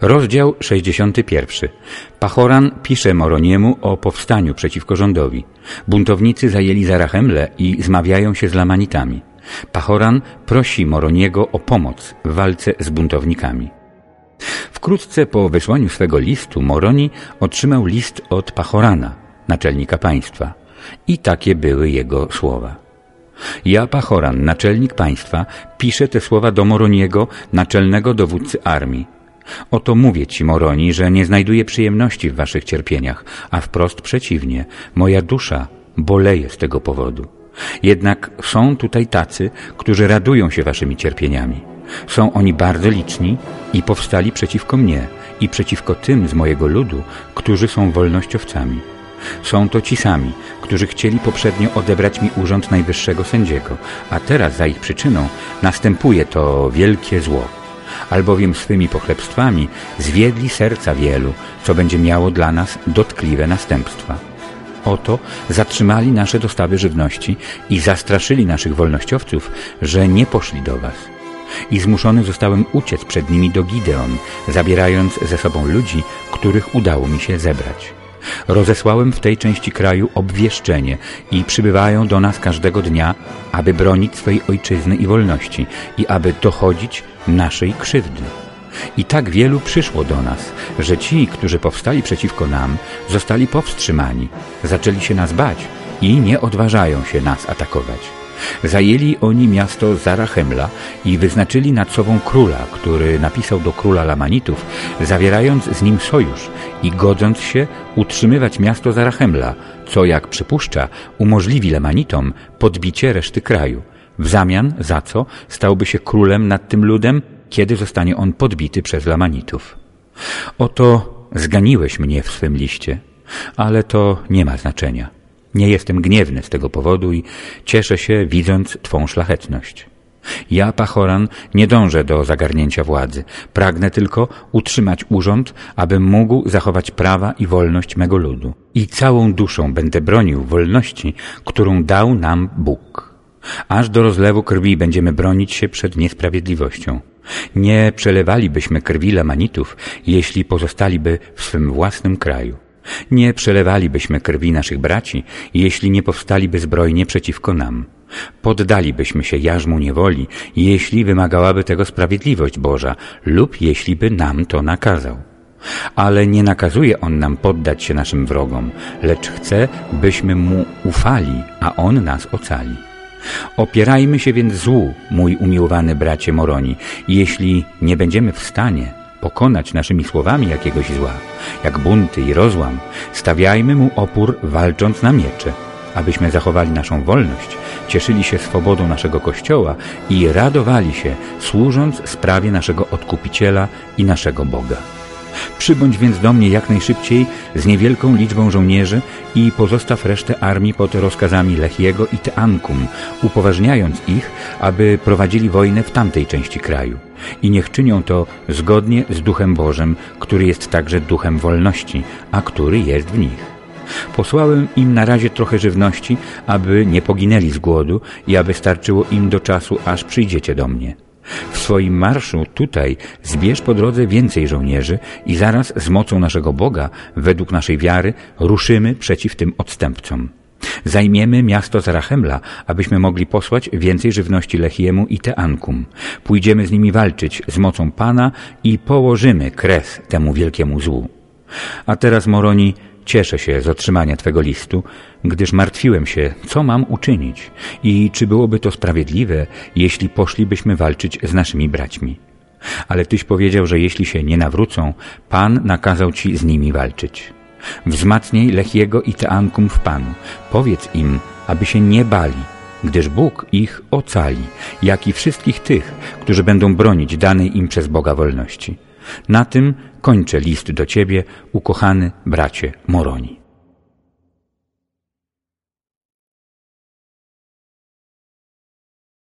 Rozdział 61. Pachoran pisze Moroniemu o powstaniu przeciwko rządowi. Buntownicy zajęli Zarachemle i zmawiają się z Lamanitami. Pachoran prosi Moroniego o pomoc w walce z buntownikami. Wkrótce po wysłaniu swego listu Moroni otrzymał list od Pachorana, naczelnika państwa. I takie były jego słowa. Ja, Pachoran, naczelnik państwa, piszę te słowa do Moroniego, naczelnego dowódcy armii. Oto mówię ci, Moroni, że nie znajduję przyjemności w waszych cierpieniach, a wprost przeciwnie, moja dusza boleje z tego powodu. Jednak są tutaj tacy, którzy radują się waszymi cierpieniami. Są oni bardzo liczni i powstali przeciwko mnie i przeciwko tym z mojego ludu, którzy są wolnościowcami. Są to ci sami, którzy chcieli poprzednio odebrać mi urząd najwyższego sędziego, a teraz za ich przyczyną następuje to wielkie zło albowiem swymi pochlebstwami zwiedli serca wielu, co będzie miało dla nas dotkliwe następstwa. Oto zatrzymali nasze dostawy żywności i zastraszyli naszych wolnościowców, że nie poszli do was. I zmuszony zostałem uciec przed nimi do Gideon, zabierając ze sobą ludzi, których udało mi się zebrać. Rozesłałem w tej części kraju obwieszczenie i przybywają do nas każdego dnia, aby bronić swej ojczyzny i wolności i aby dochodzić naszej krzywdy. I tak wielu przyszło do nas, że ci, którzy powstali przeciwko nam, zostali powstrzymani, zaczęli się nas bać i nie odważają się nas atakować. Zajęli oni miasto Zarachemla i wyznaczyli nad sobą króla, który napisał do króla Lamanitów, zawierając z nim sojusz i godząc się utrzymywać miasto Zarachemla, co, jak przypuszcza, umożliwi Lamanitom podbicie reszty kraju. W zamian za co stałby się królem nad tym ludem, kiedy zostanie on podbity przez Lamanitów. Oto zganiłeś mnie w swym liście, ale to nie ma znaczenia. Nie jestem gniewny z tego powodu i cieszę się, widząc Twą szlachetność. Ja, Pachoran, nie dążę do zagarnięcia władzy. Pragnę tylko utrzymać urząd, abym mógł zachować prawa i wolność mego ludu. I całą duszą będę bronił wolności, którą dał nam Bóg. Aż do rozlewu krwi będziemy bronić się przed niesprawiedliwością. Nie przelewalibyśmy krwi Lamanitów, jeśli pozostaliby w swym własnym kraju. Nie przelewalibyśmy krwi naszych braci, jeśli nie powstaliby zbrojnie przeciwko nam. Poddalibyśmy się jarzmu niewoli, jeśli wymagałaby tego sprawiedliwość Boża lub jeśli by nam to nakazał. Ale nie nakazuje On nam poddać się naszym wrogom, lecz chce, byśmy Mu ufali, a On nas ocali. Opierajmy się więc złu, mój umiłowany bracie Moroni, jeśli nie będziemy w stanie pokonać naszymi słowami jakiegoś zła, jak bunty i rozłam, stawiajmy mu opór walcząc na miecze, abyśmy zachowali naszą wolność, cieszyli się swobodą naszego Kościoła i radowali się, służąc sprawie naszego Odkupiciela i naszego Boga. Przybądź więc do mnie jak najszybciej z niewielką liczbą żołnierzy i pozostaw resztę armii pod rozkazami Lechiego i Teankum, upoważniając ich, aby prowadzili wojnę w tamtej części kraju. I niech czynią to zgodnie z Duchem Bożym, który jest także Duchem wolności, a który jest w nich. Posłałem im na razie trochę żywności, aby nie poginęli z głodu i aby starczyło im do czasu, aż przyjdziecie do mnie. W swoim marszu tutaj zbierz po drodze więcej żołnierzy i zaraz z mocą naszego Boga, według naszej wiary, ruszymy przeciw tym odstępcom. Zajmiemy miasto Zarachemla, abyśmy mogli posłać więcej żywności Lechiemu i Teankum. Pójdziemy z nimi walczyć z mocą Pana i położymy kres temu wielkiemu złu. A teraz, Moroni, Cieszę się z otrzymania Twego listu, gdyż martwiłem się, co mam uczynić i czy byłoby to sprawiedliwe, jeśli poszlibyśmy walczyć z naszymi braćmi. Ale Tyś powiedział, że jeśli się nie nawrócą, Pan nakazał Ci z nimi walczyć. Wzmacnij Lechiego i Teankum w Panu. Powiedz im, aby się nie bali, gdyż Bóg ich ocali, jak i wszystkich tych, którzy będą bronić danej im przez Boga wolności. Na tym kończę list do Ciebie, ukochany bracie Moroni.